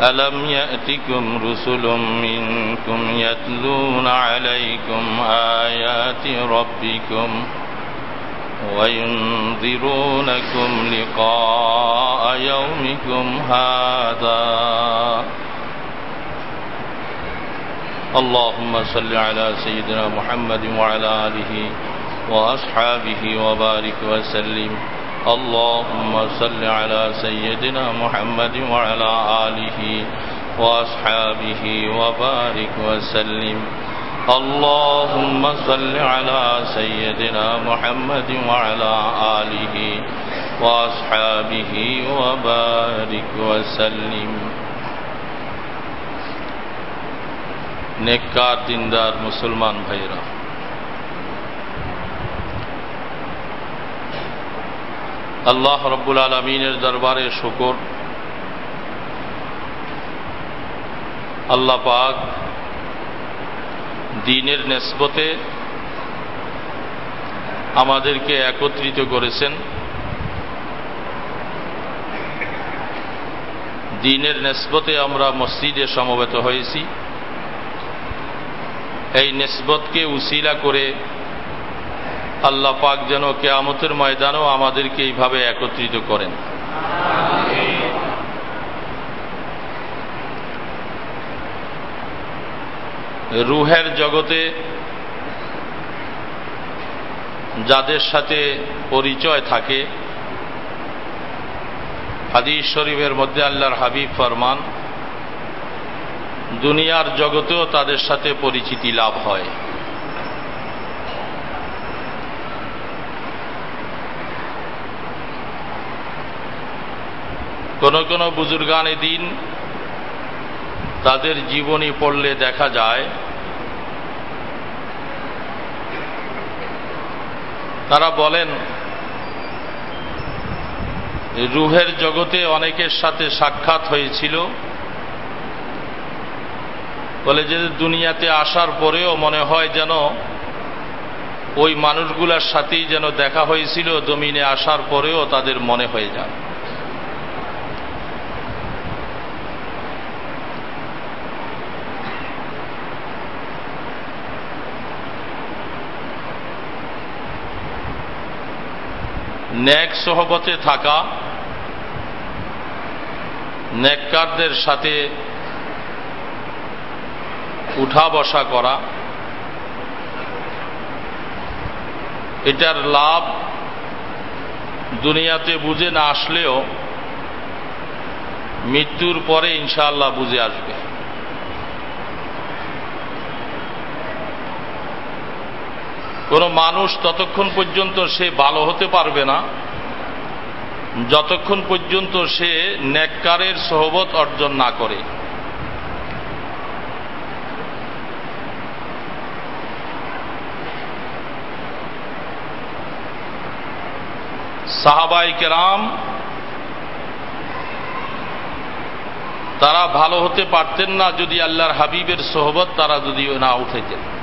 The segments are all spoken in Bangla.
ألم يأتكم رسل منكم يتلون عليكم آيات ربكم وينذرونكم لقاء يومكم هذا اللهم صل على سيدنا محمد وعلى آله وأصحابه وبارك وسلم اللهم صل على سيدنا محمد وعلى آله وأصحابه وبارك وسلم. اللهم صل على سيدنا محمد وعلى آله وأصحابه وبارك وسلم. نیکار دیندار مسلمان بھائیرہ আল্লাহ রব্বুল আলমিনের দরবারে শুকর। আল্লাহ পাক দিনের নেসবতে আমাদেরকে একত্রিত করেছেন। দিনের নেসবতে আমরা মসজিদে সমবেত হয়েছি। এই নেসবতকে উসিলা করে আল্লাহ পাক যেন কেয়ামতের ময়দানও আমাদেরকে এইভাবে একত্রিত করেন। রুহের জগতে যাদের সাথে পরিচয় থাকে, হাদিস শরীফের মধ্যে আল্লাহর হাবিব ফরমান, দুনিয়ার জগতেও তাদের সাথে পরিচিতি লাভ হয়। কোন কোন বুজুর্গান দিন তাদের জীবনী পড়লে দেখা যায়, তারা বলেন, রুহের জগতে অনেকের সাথে সাক্ষাৎ হয়েছিল। বলে যে দুনিয়াতে আসার পরেও মনে হয় যেন ওই মানুষগুলার সাথেই যেন দেখা হয়েছিল, জমিনে আসার পরেও তাদের মনে হয়ে যায়। ন্যাক সহবতে থাকা ন্যাককারদের সাথে উঠা বসা করা, এটার লাভ দুনিয়াতে বুঝে না আসলেও মৃত্যুর পরে ইনশাআল্লাহ বুঝে আসবে। কোন মানুষ ততক্ষণ পর্যন্ত সে ভালো হতে পারবে না, যতক্ষণ পর্যন্ত সে ন্যাক্কারের সহবত অর্জন না করে। সাহাবাই কেরাম তারা ভালো হতে পারতেন না যদি আল্লাহর হাবিবের সোহবত তারা যদি না উঠেতেন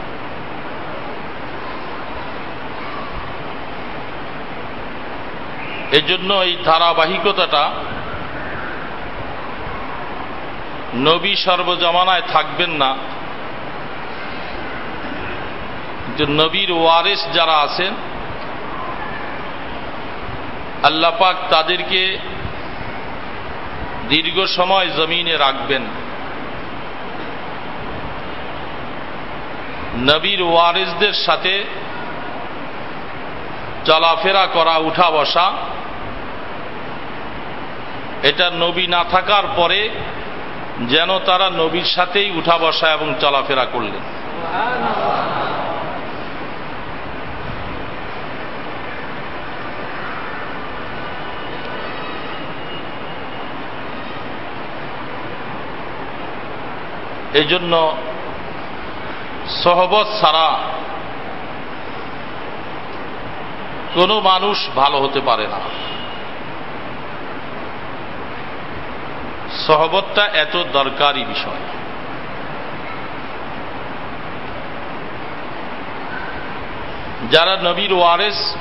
এজন্য এই ধারাবাহিকতাটা নবী সর্বজমানায় থাকবেন না। যে নবীর ওয়ারেস যারা আছেন আল্লাপাক তাদেরকে দীর্ঘ সময় জমিনে রাখবেন। নবীর ওয়ারিসদের সাথে চলাফেরা করা, উঠা বসা এটা নবী না থাকার পরে যেন তারা নবীর সাথেই উঠা বসা এবং চলাফেরা করলেন। এই জন্য সহবত ছাড়া কোনো মানুষ ভালো হতে পারে না। সহবতটা এত দরকারি বিষয়। যারা নবীর ওয়ারেস,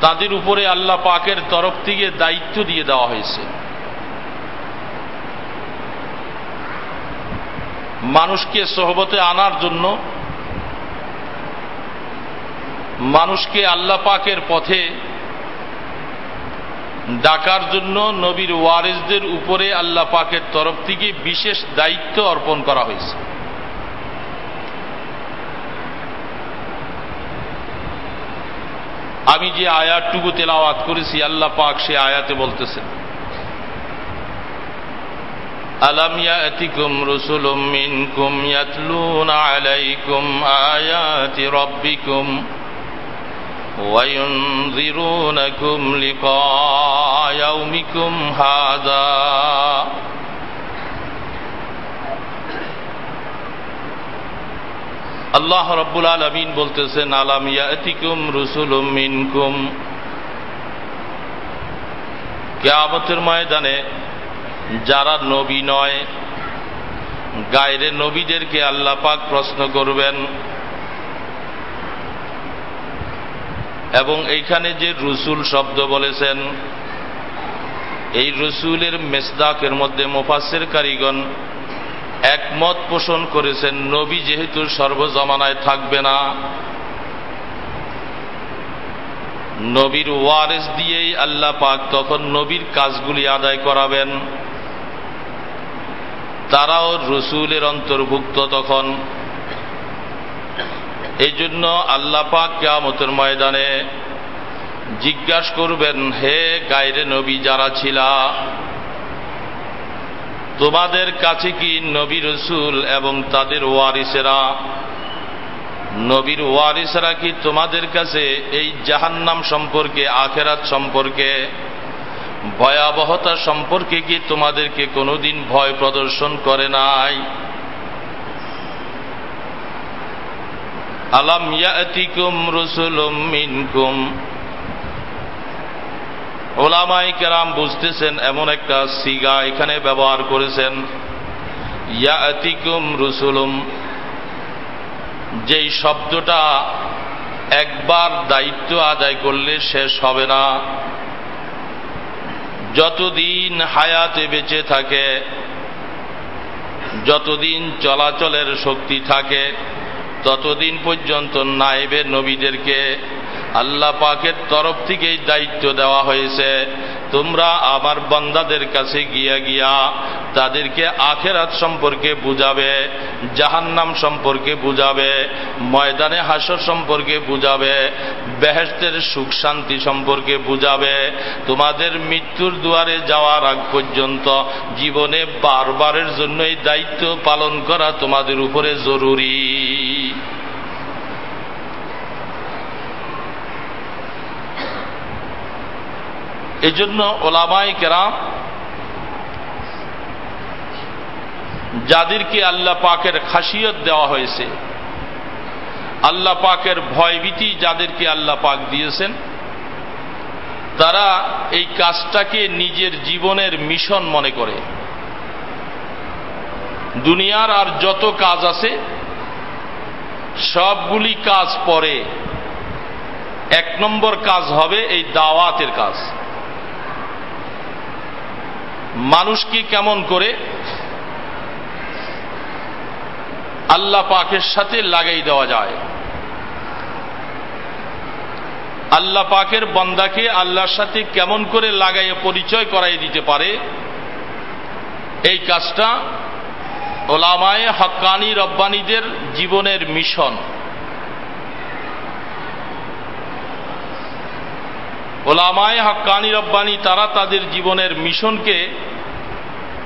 তাদের উপরে আল্লাহ পাকের তরফ থেকে দায়িত্ব দিয়ে দেওয়া হয়েছে। মানুষকে সহবতে আনার জন্য, মানুষকে আল্লাহ পাকের পথে ডাকার জন্য নবীর ওয়ারেসদের উপরে আল্লাহ পাকের তরফ থেকে বিশেষ দায়িত্ব অর্পণ করা হয়েছে আমি যে আয়াতটুকু তেলাওয়াত করেছি আল্লাহ পাক সে আয়াতে বলতেছেন ألم يأتكم رسل منكم يتلون عليكم آيات ربكم وينذرونكم لقاء يومكم هذا আল্লাহ রব্বুল আলমিন বলতেছেন আলাম ইয়াতিকুম রসুলুম মিনকুম কেয়ামতের ময়দানে যারা নবী নয় গায়রে নবীদেরকে আল্লাহ পাক প্রশ্ন করবেন এবং এইখানে যে রসুল শব্দ বলেছেন, এই রসুলের মেসদাকের মধ্যে মোফাসের কারিগণ একমত পোষণ করেছেন, নবী যেহেতু সর্বজমানায় থাকবে না, নবীর ওয়ারেস দিয়েই আল্লাহ পাক তখন নবীর কাজগুলি আদায় করাবেন। তারাও রসুলের অন্তর্ভুক্ত তখন এই জন্য আল্লাহ পাক কেয়ামতের ময়দানে জিজ্ঞাসা করবেন, হে গায়রে নবী, যারা ছিলা, তোমাদের কাছে কি নবী রসুল এবং তাদের ওয়ারিসেরা, নবীর ওয়ারিসেরা কি তোমাদের কাছে এই জাহান্নাম সম্পর্কে, আখেরাত সম্পর্কে, ভয়াবহতা সম্পর্কে কি তোমাদেরকে কোনোদিন ভয় প্রদর্শন করে নাই? আলাম ইয়াতিকুম রসুলুম মিনকুম ওলামাই কেরাম বুঝতেছেন, এমন একটা সিগা এখানে ব্যবহার করেছেন। ইয়াতিকুম রসুলুম। যেই শব্দটা একবার দায়িত্ব আদায় করলে শেষ হবে না। যতদিন হায়াতে বেঁচে থাকে, যতদিন চলাচলের শক্তি থাকে ততদিন পর্যন্ত নাইবে নবীদেরকে আল্লাহ পাকের তরফ থেকেই দায়িত্ব দেওয়া হয়েছে, তোমরা আমার বান্দাদের কাছে গিয়া গিয়া তাদেরকে আখেরাত সম্পর্কে বুঝাবে, জাহান্নাম সম্পর্কে বুঝাবে, ময়দানে হাসর সম্পর্কে বুঝাবে বেহেস্তের সুখ শান্তি সম্পর্কে বুঝাবে, তোমাদের মৃত্যুর দুয়ারে যাওয়ার আগ পর্যন্ত জীবনে বারবারের জন্য এই দায়িত্ব পালন করা তোমাদের উপরে জরুরি। এই জন্য ওলামাই কেরাম যাদেরকে আল্লাহ পাকের খাসিয়ত দেওয়া হয়েছে, আল্লাহ পাকের ভয়ভীতি যাদেরকে আল্লাহ পাক দিয়েছেন, তারা এই কাজটাকে নিজের জীবনের মিশন মনে করে। দুনিয়ার আর যত কাজ আছে, সবগুলি কাজ পরে। এক নম্বর কাজ হবে এই দাওয়াতের কাজ। মানুষকে কেমন করে? আল্লাহ পাকের সাথে লাগাই দেওয়া যায়। আল্লাহ পাকের বন্দাকে আল্লাহর সাথে কেমন করে লাগাইয়ে পরিচয় করাই দিতে পারে? এই কাজটা ওলামায়ে হক্কানি রব্বানীদের জীবনের মিশন। ওলামায় হক্কানি রব্বানি, তারা তাদের জীবনের মিশনকে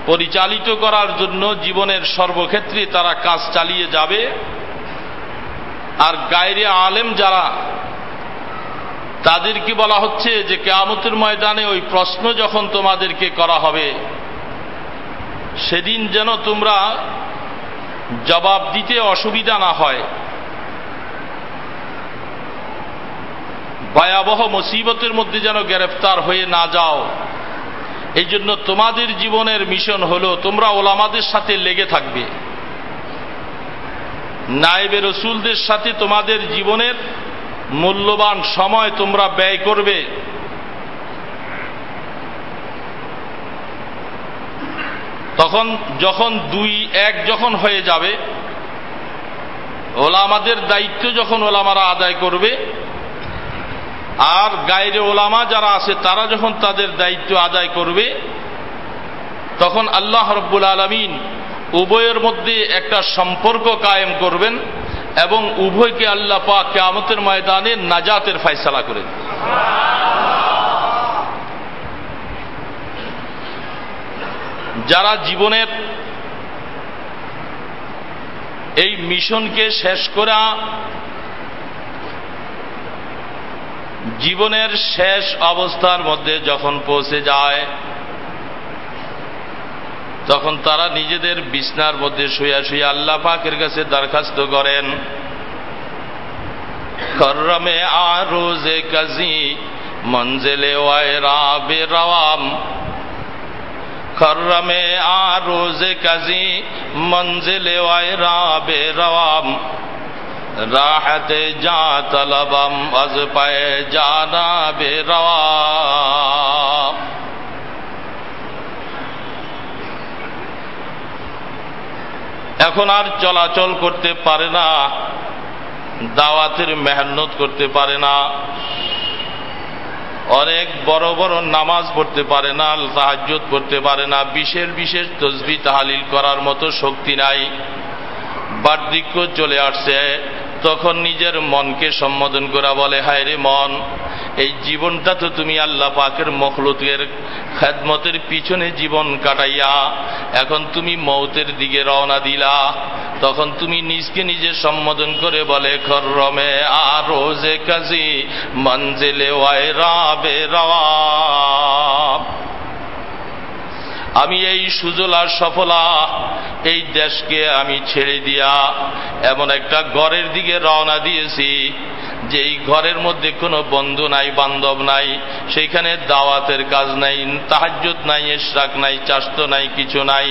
পরিচালিত করার জন্য জীবনের সর্বক্ষেত্রে তারা কাজ চালিয়ে যাবে। আর গায়রে আলেম যারা, তাদেরকে বলা হচ্ছে যে কেয়ামতের ময়দানে ওই প্রশ্ন যখন তোমাদেরকে করা হবে, সেদিন যেন তোমরা জবাব দিতে অসুবিধা না হয়। ভয়াবহ মুসিবতের মধ্যে যেন গ্রেফতার হয়ে না যাও। এই জন্য তোমাদের জীবনের মিশন হল তোমরা ওলামাদের সাথে লেগে থাকবে। নায়েবে রসুলদের সাথে তোমাদের জীবনের মূল্যবান সময় তোমরা ব্যয় করবে। তখন যখন দুই এক যখন হয়ে যাবে, ওলামাদের দায়িত্ব যখন ওলামারা আদায় করবে আর গায়ের ওলামা যারা আছে, তারা যখন তাদের দায়িত্ব আদায় করবে, তখন আল্লাহ রব্বুল আলমিন উভয়ের মধ্যে একটা সম্পর্ক কায়েম করবেন এবং উভয়কে আল্লাহ পাক কেয়ামতের ময়দানে নাজাতের ফায়সালা করে যারা জীবনের এই মিশনকে শেষ করা জীবনের শেষ অবস্থার মধ্যে যখন পৌঁছে যায়, তখন তারা নিজেদের বিছনার মধ্যে শুয়া শুয়ে আল্লাহ পাকের কাছে দরখাস্ত করেন খর্রমে আরোজে কাজী মঞ্জেলে ওয়ায়রা বেরাম খর্রমে আরোজে কাজী মঞ্জেলে ওয়ায়রা রাহতে যা তলবম, আজ পায়ে জানা বেরওয়া এখন আর চলাচল করতে পারে না, দাওয়াতের মেহনত করতে পারে না। অনেক বড় বড় নামাজ পড়তে পারে না সাহায্য করতে পারে না, বিশেষ বিশেষ তসবি তাহালিল করার মতো শক্তি নাই। বার্ধক্য চলে আসছে। তখন নিজের মনকে সম্বোধন করা বলে, হায় রে মন, এই জীবনটা তো তুমি আল্লাহ পাকের মখলুতের খেদমতের পিছনে জীবন কাটাইয়া এখন তুমি মৌতের দিকে রওনা দিলা। তখন তুমি নিজকে নিজে সম্বোধন করে বলে, খরমে আর যে কাজী, মঞ্জেলে ওয়াই রাবে রাওয়া আমি এই সুজলা সফলা এই দেশকে আমি ছেড়ে দিয়া এমন একটা ঘরের দিকে রওনা দিয়েছি যে এই ঘরের মধ্যে কোনো বন্ধু নাই, বান্ধব নাই সেইখানে দাওয়াতের কাজ নাই তাহাজ্জত নাই, এশরাক নাই চাস্ত নাই, কিছু নাই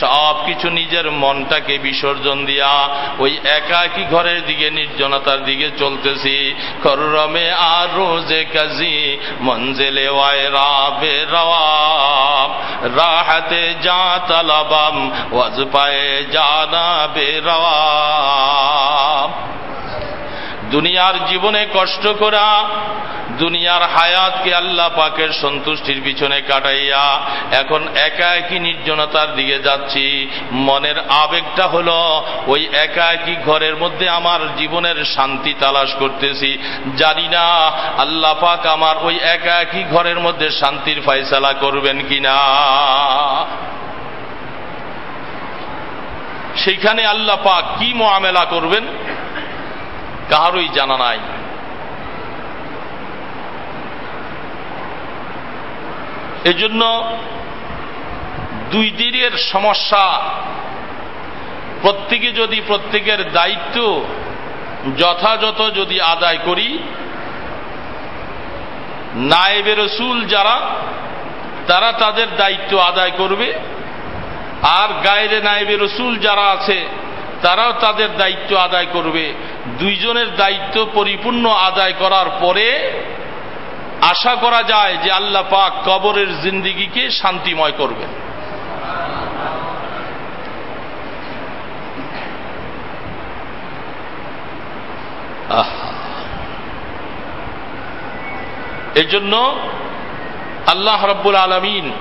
সব কিছু নিজের মনটাকে বিসর্জন দিয়া ওই একাকি ঘরের দিকে, নির্জনতার দিকে চলতেছি। খররমে আর রোজে কাজী, মঞ্জেলে ওয়ায় রাবে راحت جا طلبم وز پائے جانا بے روا۔ দুনিয়ার জীবনে কষ্ট করা, দুনিয়ার হায়াতকে আল্লাহ পাকের সন্তুষ্টির পিছনে কাটাইয়া এখন একা একই নির্জনতার দিকে যাচ্ছি। মনের আবেগটা হলো ওই একা একই ঘরের মধ্যে আমার জীবনের শান্তি তালাশ করতেছি। জানি না আল্লাহ পাক আমার ওই একা একই ঘরের মধ্যে শান্তির ফাইসালা করবেন কিনা। সেইখানে আল্লাহ পাক কি মোয়ামেলা করবেন? কাহারই জানা নাই। এজন্য দুই দিনের সমস্যা, প্রত্যেকে যদি প্রত্যেকের দায়িত্ব যথাযথ যদি আদায় করি, নায়েবে রসুল যারা, তারা তাদের দায়িত্ব আদায় করবে, আর গায়েরে নায়েবে রসুল যারা আছে তারাও তাদের দায়িত্ব আদায় করবে। দুইজনের দায়িত্ব পরিপূর্ণ আদায় করার পরে আশা করা যায় যে আল্লাহ পাক কবরের জিন্দিগিকে শান্তিময় করবেন। এই জন্য আল্লাহ রব্বুল আলমিন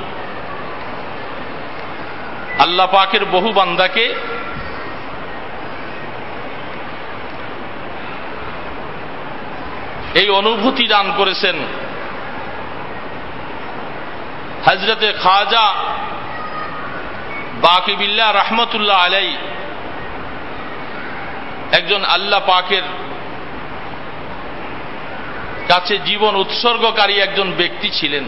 আল্লাহ পাকের বহু বান্দাকে এই অনুভূতি দান করেছেন। হজরতে খাজা বাকিবিল্লা রহমতুল্লাহ আলাই একজন আল্লাহ পাকের কাছে জীবন উৎসর্গকারী একজন ব্যক্তি ছিলেন।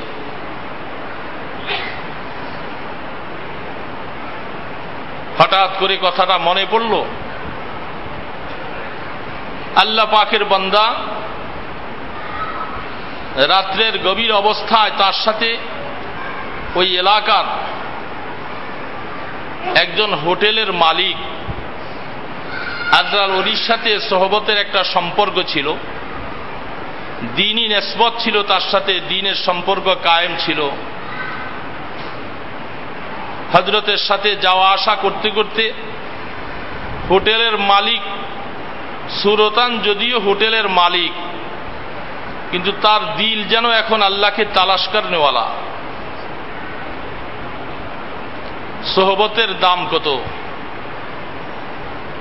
হঠাৎ করে কথাটা মনে পড়ল। আল্লাহ পাকের বন্দা রাত্রের গভীর অবস্থায় তার সাথে ওই এলাকার একজন হোটেলের মালিক আজরাল ওরির সাথে সহবতের একটা সম্পর্ক ছিল। দিনই নেসবত ছিল, তার সাথে দিনের সম্পর্ক কায়েম ছিল। হজরতের সাথে যাওয়া আসা করতে করতে হোটেলের মালিক, সুরতান যদিও হোটেলের মালিক কিন্তু তার দিল যেন এখন আল্লাহকে তালাশ নেওয়ালা সোহবতের দাম কত?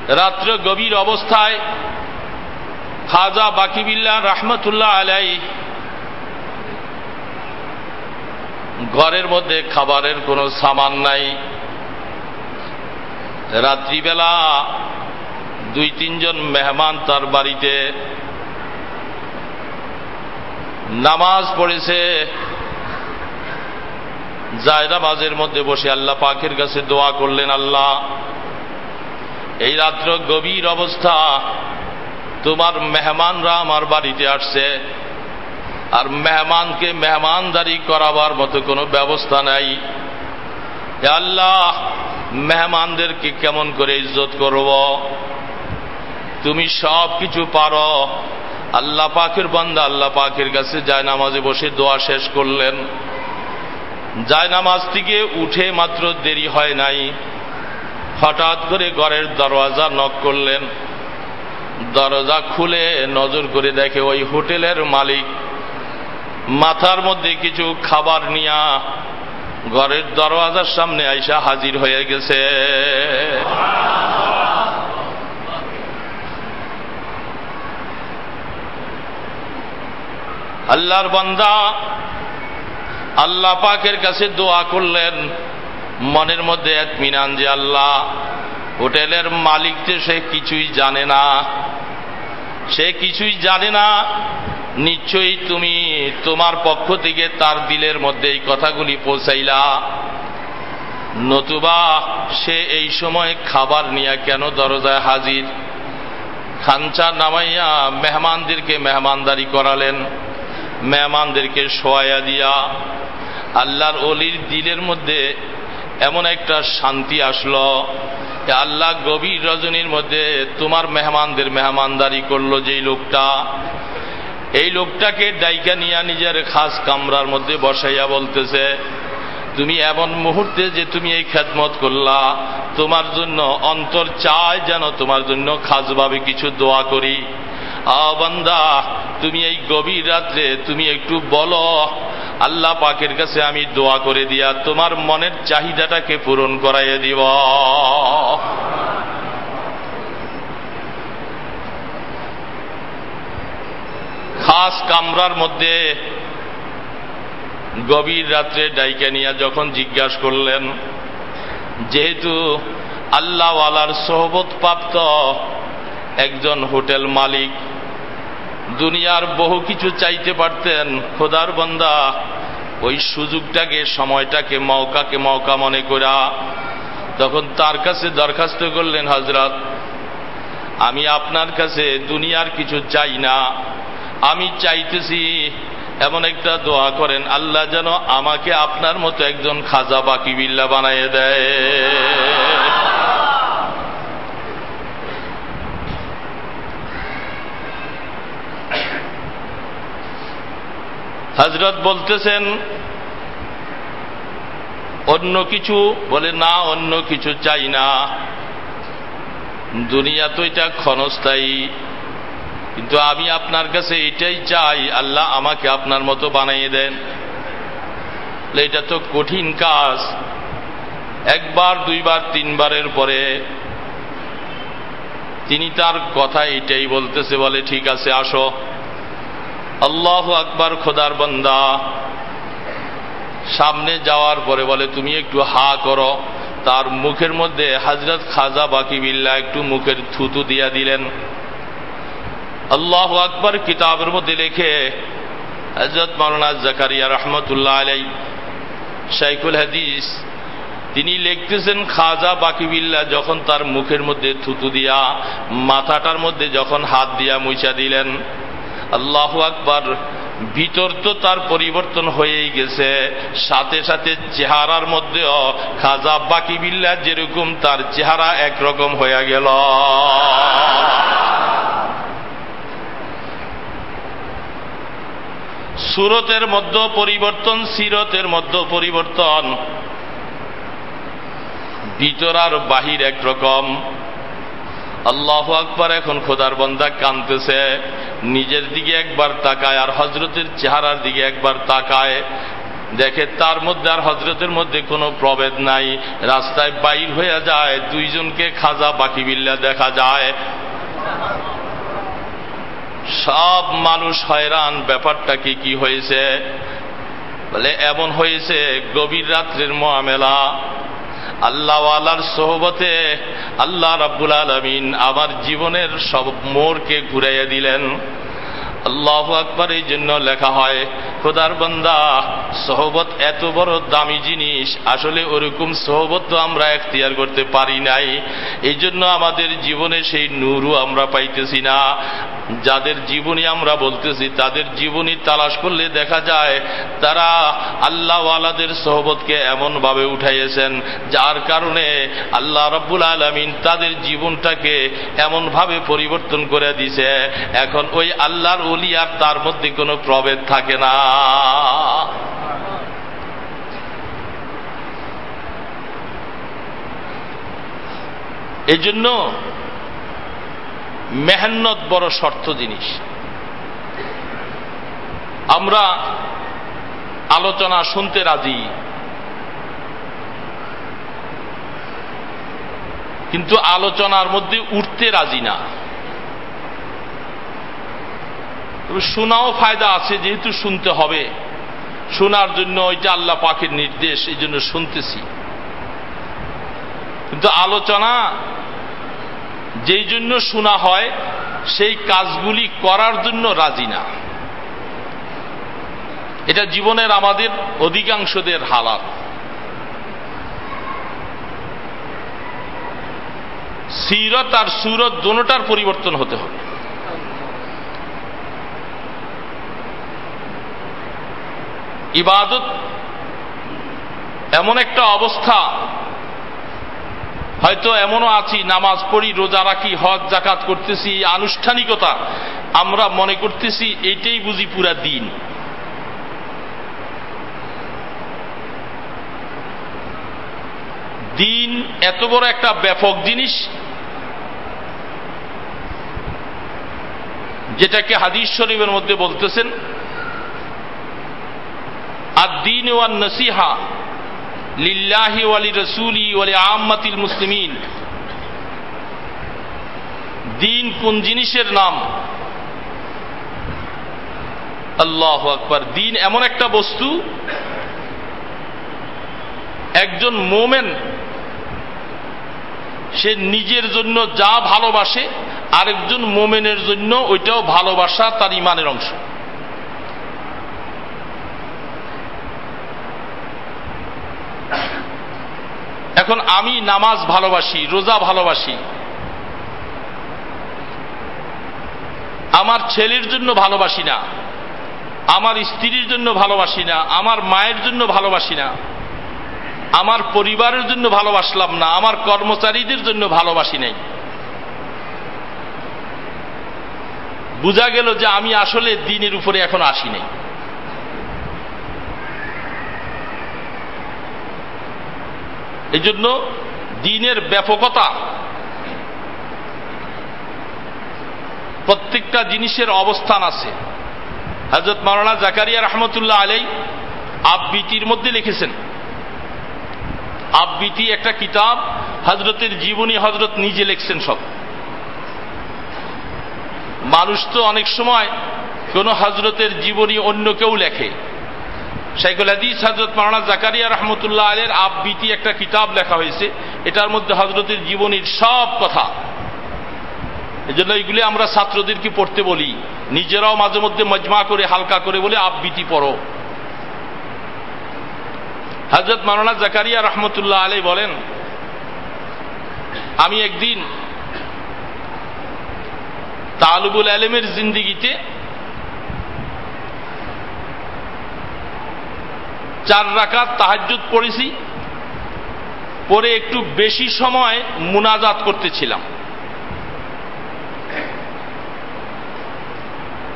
রাত্র গভীর অবস্থায় খাজা বাকিবিল্লা রহমতুল্লাহ আলাই ঘরের মধ্যে খাবারের কোনো সামান নাই। রাত্রিবেলা দুই তিনজন মেহমান তার বাড়িতে নামাজ পড়েছে। জায়নামাজের মধ্যে বসে আল্লাহ পাকের কাছে দোয়া করলেন, আল্লাহ, এই রাত্র গভীর অবস্থা, তোমার মেহমানরা আমার বাড়িতে আসছে। আর মেহমানকে মেহমানদারি করাবার মতো কোনো ব্যবস্থা নাই। আল্লাহ, মেহমানদেরকে কেমন করে ইজ্জত করব? তুমি সব কিছু পারো। আল্লাহ পাকের বান্দা আল্লাহ পাকের কাছে যায় নামাজে বসে দোয়া শেষ করলেন। যায় নামাজ থেকে উঠে মাত্র দেরি হয় নাই। হঠাৎ করে ঘরের দরওয়াজা নক করলেন। দরজা খুলে নজর করে দেখে ওই হোটেলের মালিক মাথার মধ্যে কিছু খাবার নিয়া ঘরের দরওয়াজার সামনে আইসা হাজির হয়ে গেছে। আল্লাহর বান্দা আল্লাহ পাকের কাছে দোয়া করলেন। মনের মধ্যে এক মিনান যে আল্লাহ, হোটেলের মালিক যে সে কিছুই জানে না। সে কিছুই জানে না। নিশ্চয়ই তুমি তোমার পক্ষ থেকে তার দিলের মধ্যে এই কথাগুলি পৌঁছাইলা। নতুবা সে এই সময় খাবার নিয়ে কেন দরজায় হাজির? খানচা নামাইয়া মেহমানদেরকে মেহমানদারি করালেন। মেহমানদেরকে সোয়াইয়া দিয়া আল্লাহর অলির দিলের মধ্যে এমন একটা শান্তি আসলো আল্লাহ গভীর রজনীর মধ্যে তোমার মেহমানদের মেহমানদারি করল যেই লোকটা। এই লোকটাকে ডাইকা নিয়া নিজের খাস কামরার মধ্যে বসাইয়া বলতেছে, তুমি এমন মুহূর্তে যে তুমি এই খেদমত করলা, তোমার জন্য অন্তর চায় যেন তোমার জন্য খাসভাবে কিছু দোয়া করি। তুমি এই গভীর রাত্রে তুমি একটু বলো, আল্লাহ পাকের কাছে আমি দোয়া করে দিয়া তোমার মনের চাহিদাটাকে পূরণ করাইয়ে দিব। খাস কামরার মধ্যে গভীর রাত্রে ডাইকা নিয়া যখন জিজ্ঞাসা করলেন, যেহেতু আল্লাহওয়ালার সোহবত প্রাপ্ত একজন হোটেল মালিক। দুনিয়ার বহু কিছু চাইতে পারতেন, খোদার বন্দা। ওই সুযোগটাকে, সময়টাকে মৌকাকে মৌকা মনে করা। তখন তার কাছে দরখাস্ত করলেন হজরত আমি আপনার কাছে দুনিয়ার কিছু চাই না। আমি চাইতেছি, এমন একটা দোয়া করেন, আল্লাহ যেন আমাকে আপনার মতো একজন খাজা বাকি বিল্লা বানাইয়ে দেয়। হজরত বলতেছেন, অন্য কিছু? বলে, না, অন্য কিছু চাই না। দুনিয়া তো এটা ক্ষণস্থায়ী। কিন্তু আমি আপনার কাছে এটাই চাই, আল্লাহ আমাকে আপনার মতো বানাইয়ে দেন। এটা তো কঠিন কাজ। একবার, দুইবার, তিনবারের পরে তিনি তার কথা এটাই বলতেছে, বলে, ঠিক আছে, আসো। আল্লাহ আকবার খোদার বন্দা। সামনে যাওয়ার পরে বলে, তুমি একটু হা করো। তার মুখের মধ্যে হাজরত খাজা বাকি বিল্লা একটু মুখের থুতু দিয়া দিলেন। আল্লাহ আকবর কিতাবের মধ্যে লেখে হজরত মৌলানা জাকারিয়া রহমতুল্লাহ আলাই শাইকুল হাদিস, তিনি লিখতেছেন, খাজা বাকিবিল্লা যখন তার মুখের মধ্যে থুতু দিয়া, মাথাটার মধ্যে যখন হাত দিয়া মুছা দিলেন। আল্লাহ আকবার, ভিতর তো তার পরিবর্তন হয়েই গেছে। সাথে সাথে চেহারার মধ্যেও খাজা বাকি বিল্লা যেরকম তার চেহারা একরকম হয়ে গেল। সুরতের মধ্যে পরিবর্তন, সিরতের মধ্যে পরিবর্তন। ভিতর আর বাহির একরকম। আল্লাহ আকবার এখন খোদার বন্দা কানতেছে নিজের দিকে একবার তাকায় আর হজরতের চেহারার দিকে একবার তাকায়। দেখে তার মধ্যে আর হজরতের মধ্যে কোনো প্রভেদ নাই। রাস্তায় বাইর হয়ে যায়, দুইজনকে খাজা বাকি বিল্লা দেখা যায়। সব মানুষ হয়রান, ব্যাপারটা কি কি হয়েছে? বলে, এমন হয়েছে গভীর রাত্রের মহামেলা আল্লাহওয়ালার সোহবতে আল্লাহ রাব্বুল আলমিন আমার জীবনের সব মোড়কে ঘুরাইয়া দিলেন। আল্লাহ আকবর এই জন্য লেখা হয়, খোদার বন্দা, সহবত এত বড় দামি জিনিস, আসলে ওরকম সহবত তো আমরা এখতিয়ার করতে পারি নাই। এই জন্য আমাদের জীবনে সেই নূরও আমরা পাইতেছি না। যাদের জীবনী আমরা বলতেছি, তাদের জীবনী তালাশ করলে দেখা যায়, তারা আল্লাহওয়ালাদের সহবতকে এমনভাবে উঠাইয়েছেন, যার কারণে আল্লাহ রব্বুল আলমিন তাদের জীবনটাকে এমনভাবে পরিবর্তন করে দিছে। এখন ওই আল্লাহর অলি আর তার মধ্যে কোনো প্রভেদ থাকে না। এই জন্য মেহান্নত বড় শর্ত জিনিস। আমরা আলোচনা শুনতে রাজি। কিন্তু আলোচনার মধ্যে উঠতে রাজি না। তবে শোনাও ফায়দা আছে, যেহেতু শুনতে হবে। শোনার জন্য ওইটা আল্লাহ পাখির নির্দেশ এই জন্য শুনতেছি। কিন্তু আলোচনা যেই জন্য শোনা হয়, সেই কাজগুলি করার জন্য রাজি না। এটা জীবনের আমাদের অধিকাংশদের হালাত সিরত আর সুরত দোনোটার পরিবর্তন হতে হবে। ইবাদত এমন একটা অবস্থা। হয়তো এমনও আছি, নামাজ পড়ি, রোজা রাখি, হজ জাকাত করতেছি, আনুষ্ঠানিকতা। আমরা মনে করতেছি এইটাই বুঝি পুরা দিন। দিন এত বড় একটা ব্যাপক জিনিস, যেটাকে হাদিস শরীফের মধ্যে বলতেছেন আর দিন ওয়ান নসিহা লিল্লাহি ওয়ালি রসুলি ওয়ালি আম্মাতিল মুসলিমিন দিন কোন জিনিসের নাম? আল্লাহ আকবার। দিন এমন একটা বস্তু, একজন মোমেন, সে নিজের জন্য যা ভালোবাসে, আরেকজন মোমেনের জন্য ওইটাও ভালোবাসা, তার ইমানের অংশ। এখন আমি নামাজ ভালোবাসি, রোজা ভালোবাসি। আমার ছেলের জন্য ভালোবাসি না, আমার স্ত্রীর জন্য ভালোবাসি না, আমার মায়ের জন্য ভালোবাসি না, আমার পরিবারের জন্য ভালোবাসলাম না, আমার কর্মচারীদের জন্য ভালোবাসি নাই। বোঝা গেল যে আমি আসলে দিনের উপরে এখন আসি নাই। এই জন্য দিনের ব্যাপকতা, প্রত্যেকটা জিনিসের অবস্থান আছে। হজরত মারানা জাকারিয়া রহমতুল্লাহ আলাই আবৃতির মধ্যে লিখেছেন আবৃতি একটা কিতাব হজরতের জীবনী হজরত নিজে লিখছেন সব। মানুষ তো অনেক সময় কোন হজরতের জীবনী অন্য কেউ লেখে। শাইকুল হাদিস হজরত মারানা জাকারিয়া রহমতুল্লাহ আলের আবৃতি একটা কিতাব লেখা হয়েছে। এটার মধ্যে হজরতের জীবনীর সব কথা। এজন্য এইগুলি আমরা ছাত্রদেরকে পড়তে বলি। নিজেরাও মাঝে মধ্যে মজমা করে, হালকা করে বলে আবৃতি পড়ো। হজরত মারানা জাকারিয়া রহমতুল্লাহ আলী বলেন, আমি একদিন তালুবুল আলমের জিন্দিগিতে চার রাকাত তাহাজুদ পড়েছি, পরে একটু বেশি সময় মুনাজাত করতেছিলাম।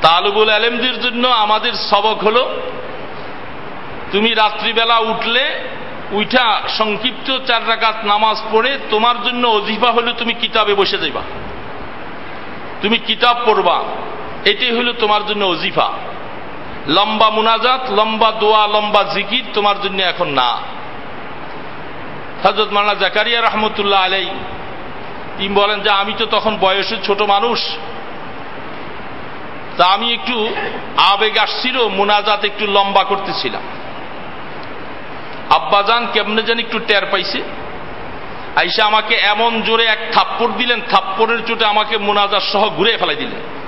তালুবুল আলমদের জন্য আমাদের সবক হল, তুমি রাত্রিবেলা উঠলে উঠা সংক্ষিপ্ত চার রাকাত নামাজ পড়ে, তোমার জন্য অজিফা হলে তুমি কিতাবে বসে যাইবা। তুমি কিতাব পড়বা, এটাই হলো তোমার জন্য অজিফা লম্বা মুনাজাত, লম্বা দোয়া, লম্বা জিকির তোমার জন্য এখন না। হজরত মানা জাকারিয়া রহমতুল্লাহ আলাই তিনি বলেন যে, আমি তো তখন বয়সে ছোট মানুষ। তা আমি একটু আবেগ আসছিল, মুনাজাত একটু লম্বা করতেছিলাম। আব্বাজান কেমনে যেন একটু টের পাইছে। আইসা আমাকে এমন জোরে এক থাপ্পড় দিলেন, থাপ্পড়ের চোটে আমাকে মুনাজাত সহ ঘুরে ফেলাই দিলেন।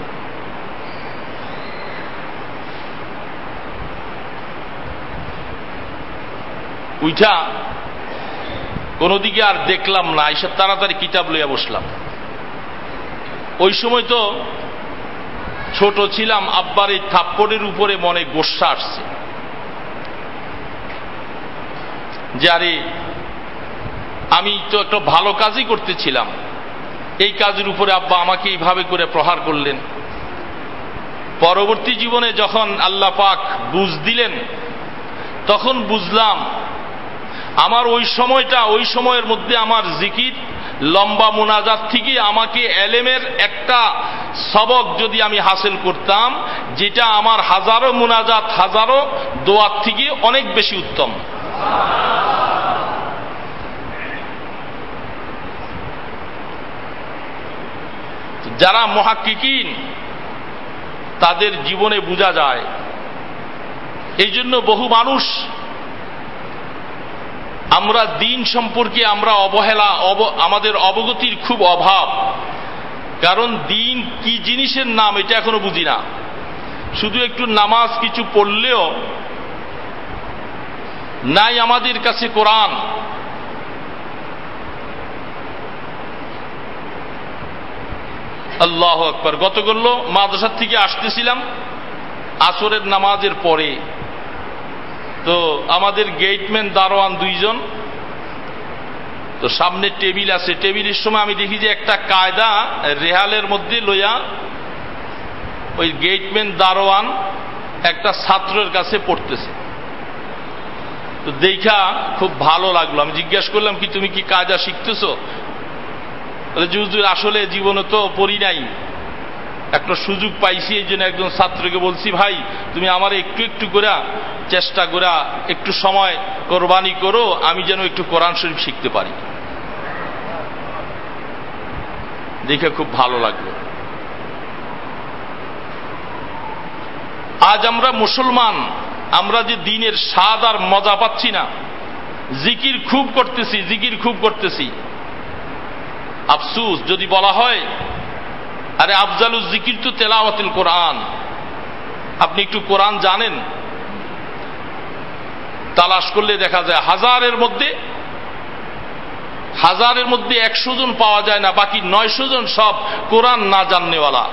উইঠা কোনো দিকে আর দেখলাম না এসব তাড়াতাড়ি কিতাব লইয়া বসলাম। ওই সময় তো ছোট ছিলাম, আব্বার এই থাপ্পড়ের উপরে মনে গোসা আসছে। যে আরে, আমি তো একটা ভালো কাজই করতেছিলাম। এই কাজের উপরে আব্বা আমাকে এইভাবে করে প্রহার করলেন। পরবর্তী জীবনে যখন আল্লাহ পাক বুঝ দিলেন, তখন বুঝলাম আমার ওই সময়টা, ওই সময়ের মধ্যে আমার জিকির, লম্বা মোনাজাত থেকে আমাকে এলেমের একটা সবক যদি আমি হাসিল করতাম, যেটা আমার হাজারো মোনাজাত, হাজারো দোয়ার থেকে অনেক বেশি উত্তম। যারা মহাকিকিন তাদের জীবনে বোঝা যায় এই জন্য বহু মানুষ আমরা দিন সম্পর্কে আমরা অবহেলা আমাদের অবগতির খুব অভাব। কারণ দিন কি জিনিসের নাম, এটা এখনও বুঝি না। শুধু একটু নামাজ কিছু পড়লেও নাই আমাদের কাছে কোরআন। আল্লাহ আকবর। গত করল মাদ্রাসার থেকে আসতেছিলাম আসরের নামাজের পরে। তো আমাদের গেটম্যান দারোয়ান দুইজন। তো সামনে টেবিল আছে। টেবিলের সময় আমি দেখি যে একটা কায়দা রেহালের মধ্যে লইয়া ওই গেটম্যান দারোয়ান একটা ছাত্রের কাছে পড়তেছে। তো দেখা খুব ভালো লাগল। আমি জিজ্ঞাসা করলাম, কি তুমি কি কায়দা শিখতেছ? আসলে জীবনে তো পড়ি নাই। একটা সুযোগ পাইছি এই জন্য একজন ছাত্রকে বলছি, ভাই, তুমি আমার একটু একটু করে চেষ্টা করা একটু সময় কোরবানি করো, আমি যেন একটু কোরআন শরীফ শিখতে পারি। দেখে খুব ভালো লাগল। আজ আমরা মুসলমান, আমরা যে দিনের স্বাদ আর মজা পাচ্ছি না, জিকির খুব করতেছি, জিকির খুব করতেছি। আফসুস, যদি বলা হয়, আরে আফজালুল জিকির তো তেলাওয়াতুল কোরআন। আপনি একটু কোরআন জানেন তালাশ করলে দেখা যায় হাজারের মধ্যে হাজারের মধ্যে একশো জন পাওয়া যায় না, বাকি নয়শো জন সব কোরআন না জাননেওয়ালা।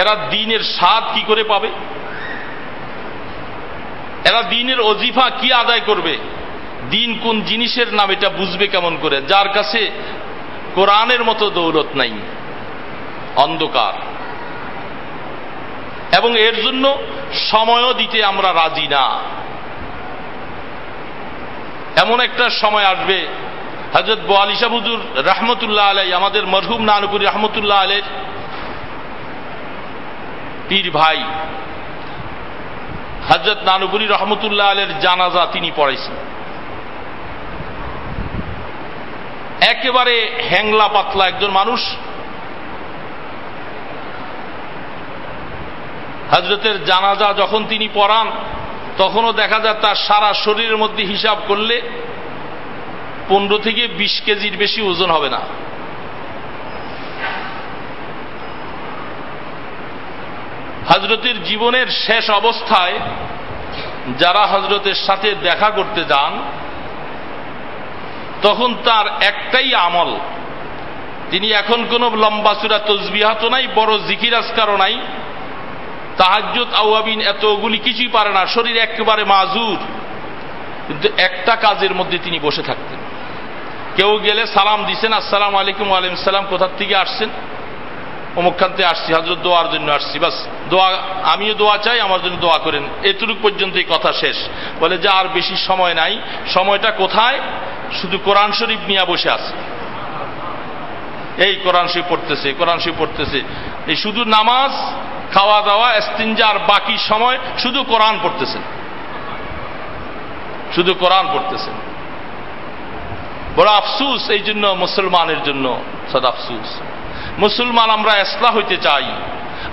এরা দিনের স্বাদ কি করে পাবে? এরা দিনের অজিফা কি আদায় করবে? দিন কোন জিনিসের নাম এটা বুঝবে কেমন করে? যার কাছে কোরআনের মতো দৌলত নাই, অন্ধকার। এবং এর জন্য সময়ও দিতে আমরা রাজি না। এমন একটা সময় আসবে হজরত বোয়ালি সাহুজুর রহমতুল্লাহ আলাই আমাদের মরহুম নানুপুরি রহমতুল্লাহ আলের পীর ভাই হজরত নানুপুরি রহমতুল্লাহ আলের জানাজা তিনি পড়াইছেন। একেবারে হ্যাংলা পাতলা একজন মানুষ হজরতের জানাজা যখন তিনি পড়ান, তখনও দেখা যায় তার সারা শরীরের মধ্যে হিসাব করলে পনেরো থেকে বিশ কেজির বেশি ওজন হবে না। হজরতের জীবনের শেষ অবস্থায় যারা হজরতের সাথে দেখা করতে যান, তখন তার একটাই আমল, তিনি এখন কোনো লম্বা সুরা তসবিহাত নাই, বড় জিকির আসকারও নাই তাহাজ্জত আওয়াবিন এতগুলি কিছুই পারে না, শরীর একেবারে মাজুর। কিন্তু একটা কাজের মধ্যে তিনি বসে থাকতেন। কেউ গেলে সালাম দিছেন, আসসালাম আলাইকুম আলাইকুম সালাম কোথার থেকে আসছেন? অমুখান্তে আসছি, হজরত দোয়ার জন্য আসছি। বাস, দোয়া, আমিও দোয়া চাই, আমার জন্য দোয়া করেন। এতটুক পর্যন্ত এই কথা শেষ। বলে যে আর বেশি সময় নাই, সময়টা কোথায়? শুধু কোরআন শরীফ নিয়ে বসে আছে। এই কোরআন শরীফ পড়তেছে, কোরআন শরীফ পড়তেছে। এই শুধু নামাজ খাওয়া দাওয়া এস্তিনজা আর বাকি সময় শুধু কোরআন পড়তেছেন শুধু কোরআন পড়তেছেন বড় আফসুস এই জন্য মুসলমানের জন্য সদ আফসুস মুসলমান আমরা এসলা হইতে চাই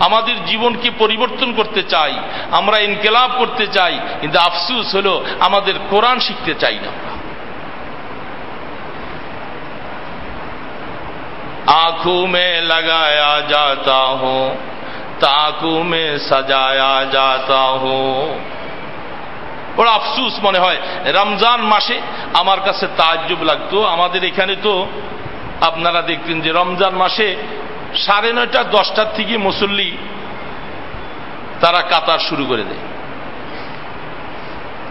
আমাদের জীবনকে পরিবর্তন করতে চাই আমরা ইনকেলাব করতে চাই কিন্তু আফসুস হলো আমাদের কোরআন শিখতে চাই না आंखों में लगाया जाता हो তাকু মে সাজায়া যাতা হো বড় আফসুস মনে হয় রমজান মাসে আমার কাছে তাজ্জুব লাগতো আমাদের এখানে তো আপনারা দেখতেন যে রমজান মাসে সাড়ে নয়টা দশটার থেকে মুসল্লি তারা কাতার শুরু করে দেয়।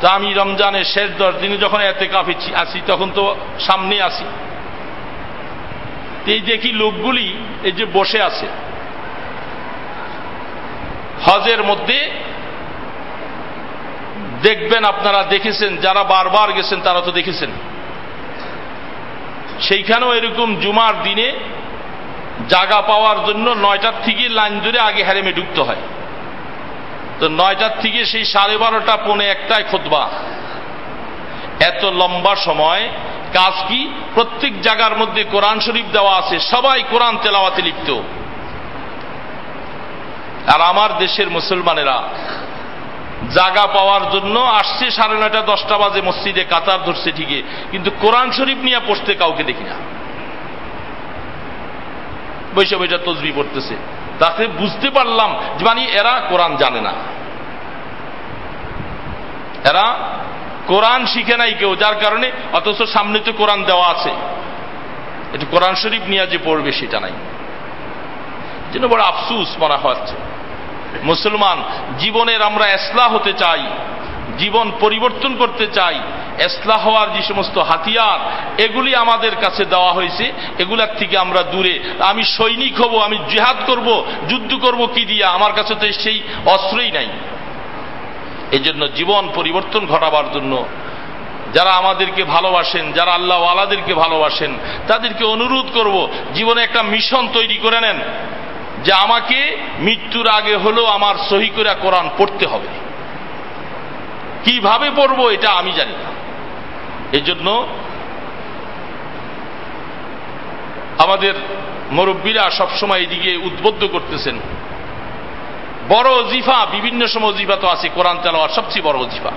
তা আমি রমজানের শেষ দশ দিনে যখন এতে কাপে আসি, তখন তো সামনে আসি। এই দেখি লোকগুলি, এই যে বসে আছে হজের মধ্যে দেখবেন আপনারা দেখেছেন, যারা বারবার গেছেন তারা তো দেখেছেন। সেইখানেও এরকম জুমার দিনে জাগা পাওয়ার জন্য নয়টার থেকে লাইন ধরে আগে হ্যারেমে ঢুকতে হয়। তো নয়টার থেকে সেই সাড়ে বারোটা, পৌনে একটায় খোদবা এত লম্বা সময়, কাজ কি? প্রত্যেক জায়গার মধ্যে কোরআন শরীফ দেওয়া আছে, সবাই কোরআন তেলাওয়াতে লিপ্ত আর আমার দেশের মুসলমানেরা জাগা পাওয়ার জন্য আসছে সাড়ে নয়টা, দশটা বাজে মসজিদে, কাতার ধরছে ঠিকই। কিন্তু কোরআন শরীফ নিয়ে পড়তে কাউকে দেখি না। বৈশা বৈশা তসবি পড়তেছে। তাতে বুঝতে পারলাম যে মানে এরা কোরআন জানে না। এরা কোরআন শিখে নাই কেউ, যার কারণে অথচ সামনে তো কোরআন দেওয়া আছে। একটু কোরআন শরীফ নিয়ে যে পড়বে সেটা নাই। যেন বড় আফসুস মনে হচ্ছে। মুসলমান, জীবনের আমরা এসলা হতে চাই, জীবন পরিবর্তন করতে চাই এসলা হওয়ার যে সমস্ত হাতিয়ার, এগুলি আমাদের কাছে দেওয়া হয়েছে, এগুলার থেকে আমরা দূরে। আমি সৈনিক হব, আমি জেহাদ করব, যুদ্ধ করব কি দিয়া? আমার কাছে তো সেই অস্ত্রই নাই। এই জন্য জীবন পরিবর্তন ঘটাবার জন্য যারা আমাদেরকে ভালোবাসেন, যারা আল্লাহ আলাদেরকে ভালোবাসেন, তাদেরকে অনুরোধ করব, জীবনে একটা মিশন তৈরি করে নেন। যে আমাকে মৃত্যুর আগে হলেও আমার সহি করে কোরআন পড়তে হবে। কীভাবে পড়ব এটা আমি জানি না। এজন্য আমাদের মুরব্বীরা সবসময় এদিকে উদ্বুদ্ধ করতেছেন। বড় অজিফা, বিভিন্ন সময় অজিফা তো আছে, কোরআন তেলাওয়ার সবচেয়ে বড় অজিফা।